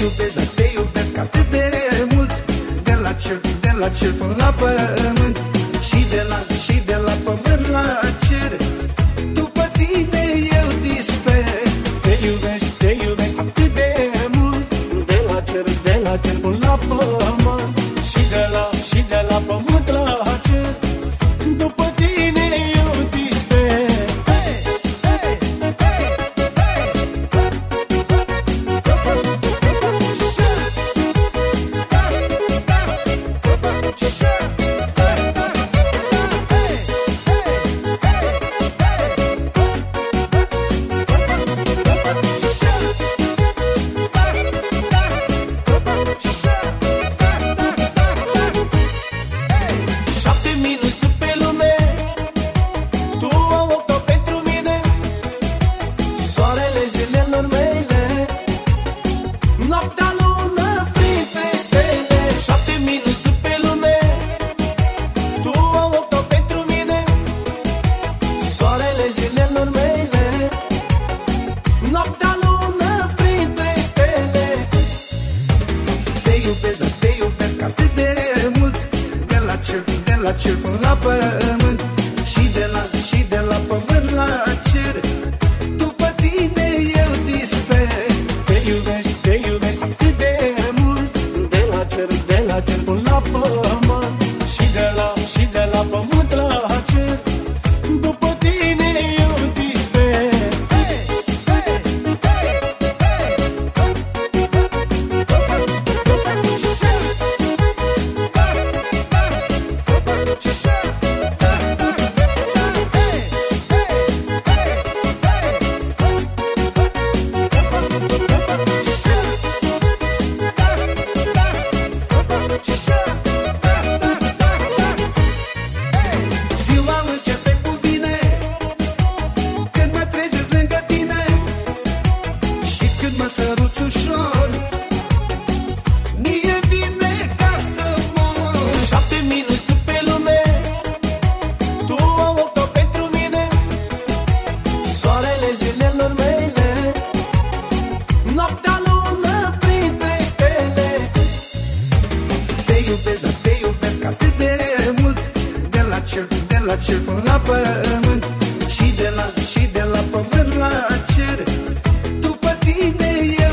iubesc, dar te iubesc atât de mult. De la cer, de la cer până la pământ. Și de la, și de la pământ la cer. După tine iubesc, dar te iubesc atât de mult. De la cer, de la cer până la pământ. Și de la, și de la pământ la cer. După tine eu disper. Te iubesc, te iubesc atât de mult. De la cer, de la cer până la pământ Noaptea lună printre stele. Te iubesc, dar te iubesc atât de mult. De la cer, de la cer până la pământ. Și de la, și de la pământ la cer. După tine eu